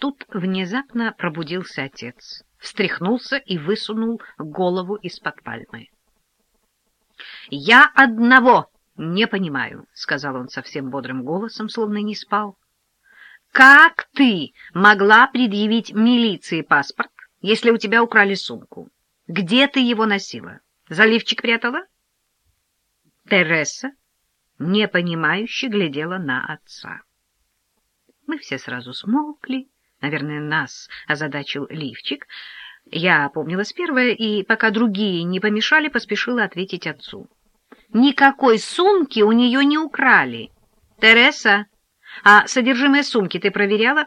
Тут внезапно пробудился отец, встряхнулся и высунул голову из-под пальмы. — Я одного не понимаю, — сказал он совсем бодрым голосом, словно не спал. — Как ты могла предъявить милиции паспорт, если у тебя украли сумку? Где ты его носила? Заливчик прятала? Тереса непонимающе глядела на отца. Мы все сразу смолкли. Наверное, нас озадачил лифчик. Я опомнилась первая, и, пока другие не помешали, поспешила ответить отцу. Никакой сумки у нее не украли. Тереса, а содержимое сумки ты проверяла?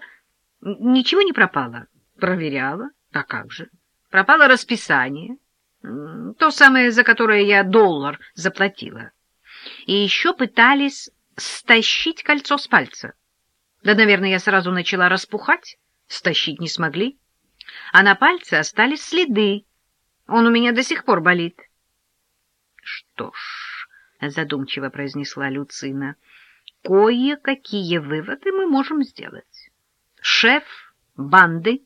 Ничего не пропало? Проверяла. А как же? Пропало расписание. То самое, за которое я доллар заплатила. И еще пытались стащить кольцо с пальца. Да, наверное, я сразу начала распухать. Стащить не смогли. А на пальце остались следы. Он у меня до сих пор болит. — Что ж, — задумчиво произнесла Люцина, — кое-какие выводы мы можем сделать. Шеф банды,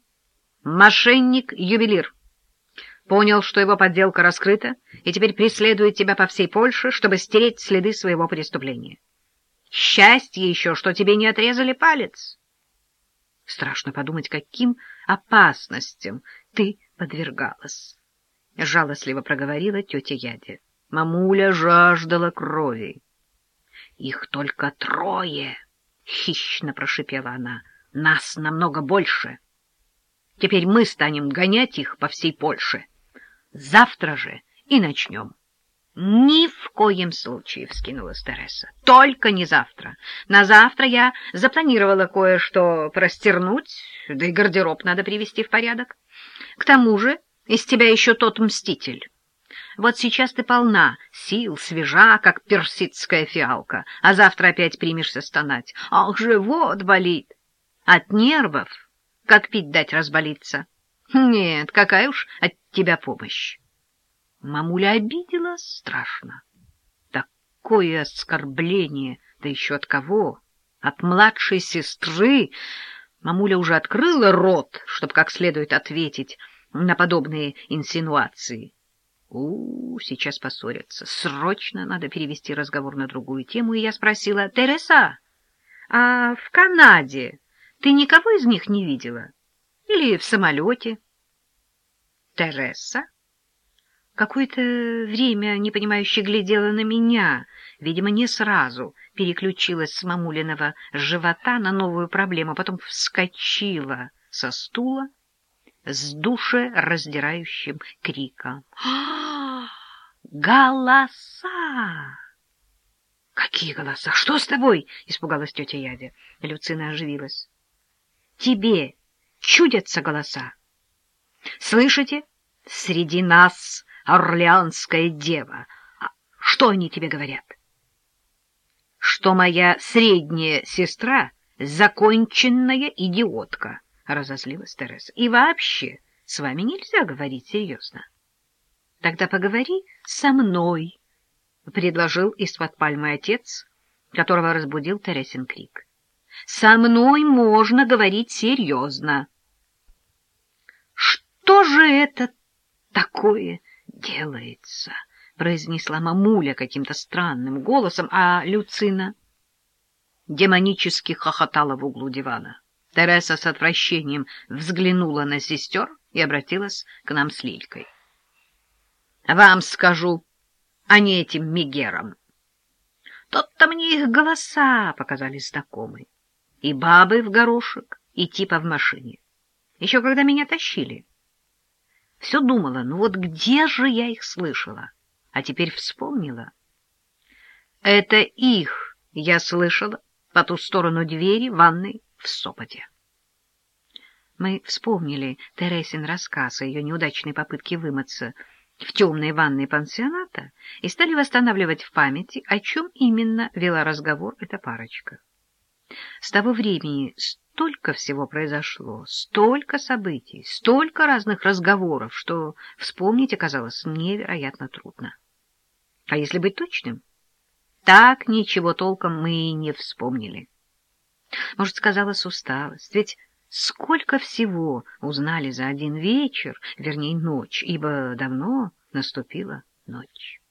мошенник-ювелир. Понял, что его подделка раскрыта, и теперь преследует тебя по всей Польше, чтобы стереть следы своего преступления. Счастье еще, что тебе не отрезали палец. Страшно подумать, каким опасностям ты подвергалась. Жалостливо проговорила тетя Ядя. Мамуля жаждала крови. — Их только трое! — хищно прошипела она. — Нас намного больше. Теперь мы станем гонять их по всей Польше. Завтра же и начнем. — Ни в коем случае, — вскинулась Тереса. — Только не завтра. На завтра я запланировала кое-что простернуть, да и гардероб надо привести в порядок. К тому же из тебя еще тот мститель. Вот сейчас ты полна сил, свежа, как персидская фиалка, а завтра опять примешься стонать. Ах, живот болит! От нервов, как пить дать разболится. Нет, какая уж от тебя помощь. Мамуля обидела страшно. Такое оскорбление, да еще от кого? От младшей сестры. Мамуля уже открыла рот, чтобы как следует ответить на подобные инсинуации. У, -у сейчас поссорятся. Срочно надо перевести разговор на другую тему, и я спросила, «Тереса, а в Канаде ты никого из них не видела? Или в самолете?» «Тереса?» Какое-то время непонимающе глядела на меня, видимо, не сразу переключилась с мамулиного живота на новую проблему, потом вскочила со стула с душераздирающим криком. «А, голоса! Какие голоса? Что с тобой? Испугалась тетя Ядя. Люцина оживилась. Тебе чудятся голоса. Слышите? Среди нас орлеанская дева. А что они тебе говорят? Что моя средняя сестра — законченная идиотка, — разозлилась Тереса. И вообще, с вами нельзя говорить серьезно. Тогда поговори со мной, — предложил из-под пальмы отец, которого разбудил Тересин крик. Со мной можно говорить серьезно. Что же это такое? Делается, — произнесла мамуля каким-то странным голосом, а Люцина демонически хохотала в углу дивана. Тереса с отвращением взглянула на сестер и обратилась к нам с Лилькой. — Вам скажу, а не этим мигерам. Тот-то мне их голоса показались знакомые. И бабы в горошек, и типа в машине. Еще когда меня тащили. Все думала, ну вот где же я их слышала? А теперь вспомнила. Это их я слышала по ту сторону двери ванной в Сопоте. Мы вспомнили Тересин рассказ о ее неудачной попытке вымыться в темной ванной пансионата и стали восстанавливать в памяти, о чем именно вела разговор эта парочка. С того времени столько всего произошло, столько событий, столько разных разговоров, что вспомнить оказалось невероятно трудно. А если быть точным, так ничего толком мы и не вспомнили. Может, сказалась усталость, ведь Сколько всего узнали за один вечер, вернее, ночь, ибо давно наступила ночь.